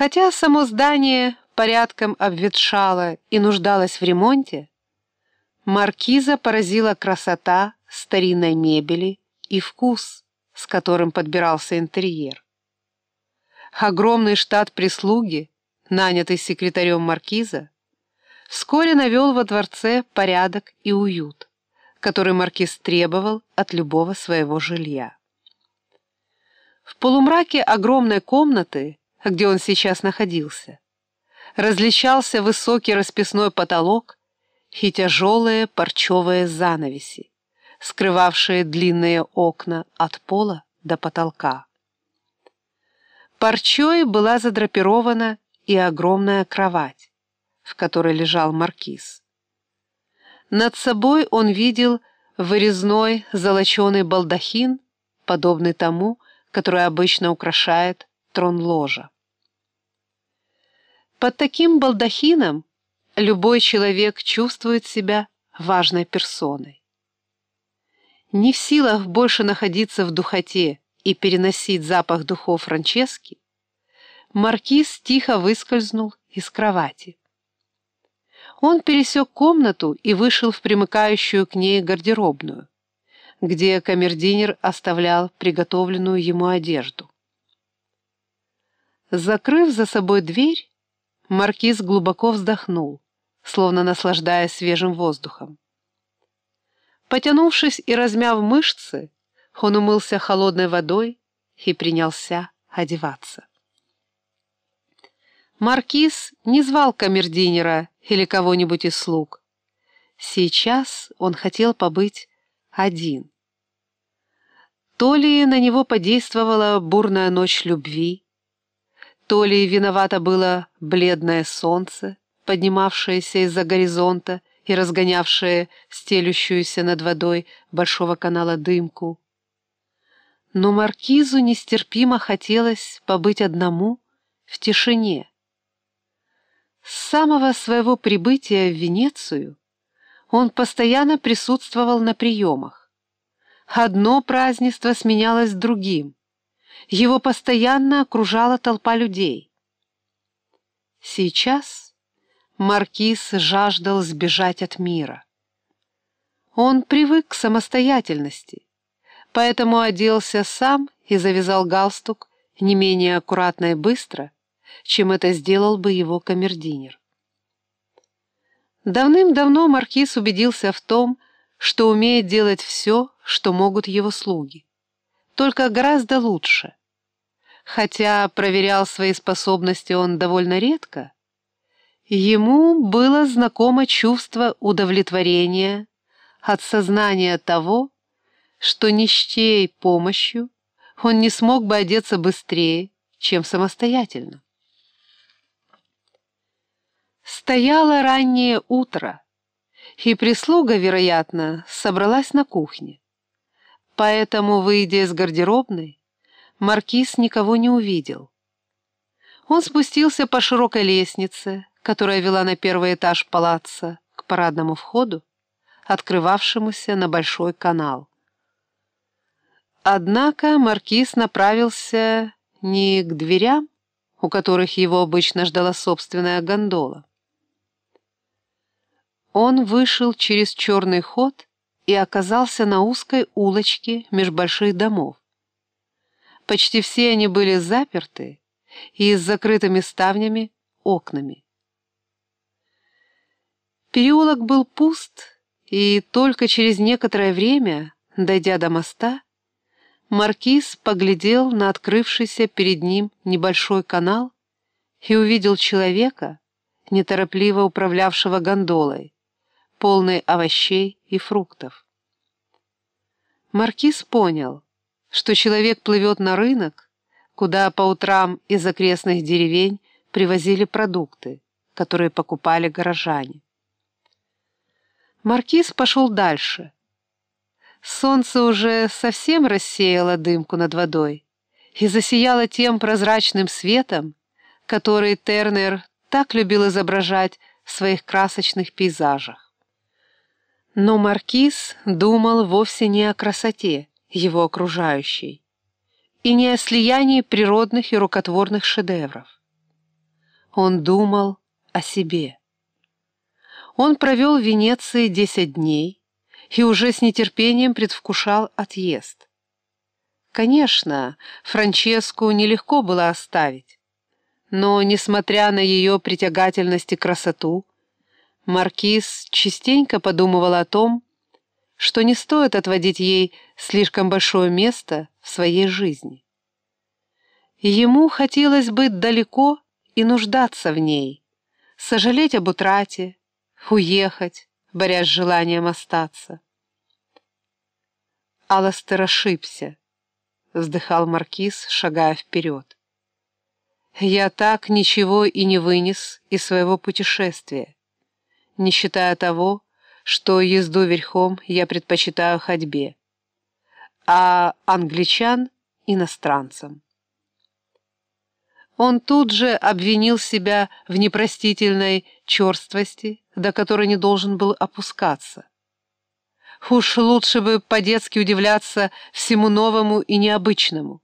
Хотя само здание порядком обветшало и нуждалось в ремонте, маркиза поразила красота старинной мебели и вкус, с которым подбирался интерьер. Огромный штат прислуги, нанятый секретарем маркиза, вскоре навел во дворце порядок и уют, который маркиз требовал от любого своего жилья. В полумраке огромной комнаты, где он сейчас находился, различался высокий расписной потолок и тяжелые парчевые занавеси, скрывавшие длинные окна от пола до потолка. Парчой была задрапирована и огромная кровать, в которой лежал маркиз. Над собой он видел вырезной золоченый балдахин, подобный тому, который обычно украшает трон ложа. Под таким балдахином любой человек чувствует себя важной персоной. Не в силах больше находиться в духоте и переносить запах духов Франчески, маркиз тихо выскользнул из кровати. Он пересек комнату и вышел в примыкающую к ней гардеробную, где камердинер оставлял приготовленную ему одежду. Закрыв за собой дверь, маркиз глубоко вздохнул, словно наслаждаясь свежим воздухом. Потянувшись и размяв мышцы, он умылся холодной водой и принялся одеваться. Маркиз не звал камердинера или кого-нибудь из слуг. Сейчас он хотел побыть один. То ли на него подействовала бурная ночь любви, то ли виновато было бледное солнце, поднимавшееся из-за горизонта и разгонявшее стелющуюся над водой большого канала дымку. Но маркизу нестерпимо хотелось побыть одному в тишине. С самого своего прибытия в Венецию он постоянно присутствовал на приемах. Одно празднество сменялось другим. Его постоянно окружала толпа людей. Сейчас маркиз жаждал сбежать от мира. Он привык к самостоятельности, поэтому оделся сам и завязал галстук не менее аккуратно и быстро, чем это сделал бы его камердинер. Давным-давно маркиз убедился в том, что умеет делать все, что могут его слуги, только гораздо лучше. Хотя проверял свои способности он довольно редко, ему было знакомо чувство удовлетворения от сознания того, что ни с чьей помощью он не смог бы одеться быстрее, чем самостоятельно. Стояло раннее утро, и прислуга, вероятно, собралась на кухне. Поэтому, выйдя из гардеробной, маркиз никого не увидел. Он спустился по широкой лестнице, которая вела на первый этаж палаца, к парадному входу, открывавшемуся на большой канал. Однако маркиз направился не к дверям, у которых его обычно ждала собственная гондола. Он вышел через черный ход и оказался на узкой улочке меж больших домов. Почти все они были заперты и с закрытыми ставнями окнами. Переулок был пуст, и только через некоторое время, дойдя до моста, Маркиз поглядел на открывшийся перед ним небольшой канал и увидел человека, неторопливо управлявшего гондолой, полной овощей и фруктов. Маркиз понял, что человек плывет на рынок, куда по утрам из окрестных деревень привозили продукты, которые покупали горожане. Маркиз пошел дальше. Солнце уже совсем рассеяло дымку над водой и засияло тем прозрачным светом, который Тернер так любил изображать в своих красочных пейзажах. Но Маркиз думал вовсе не о красоте его окружающей и не о слиянии природных и рукотворных шедевров. Он думал о себе. Он провел в Венеции десять дней и уже с нетерпением предвкушал отъезд. Конечно, Франческу нелегко было оставить, но, несмотря на ее притягательность и красоту, Маркиз частенько подумывал о том, что не стоит отводить ей слишком большое место в своей жизни. Ему хотелось быть далеко и нуждаться в ней, сожалеть об утрате, уехать, борясь с желанием остаться. Аластер ошибся, вздыхал Маркиз, шагая вперед. Я так ничего и не вынес из своего путешествия, не считая того, что езду верхом я предпочитаю ходьбе, а англичан — иностранцам. Он тут же обвинил себя в непростительной черствости, до которой не должен был опускаться. Уж лучше бы по-детски удивляться всему новому и необычному.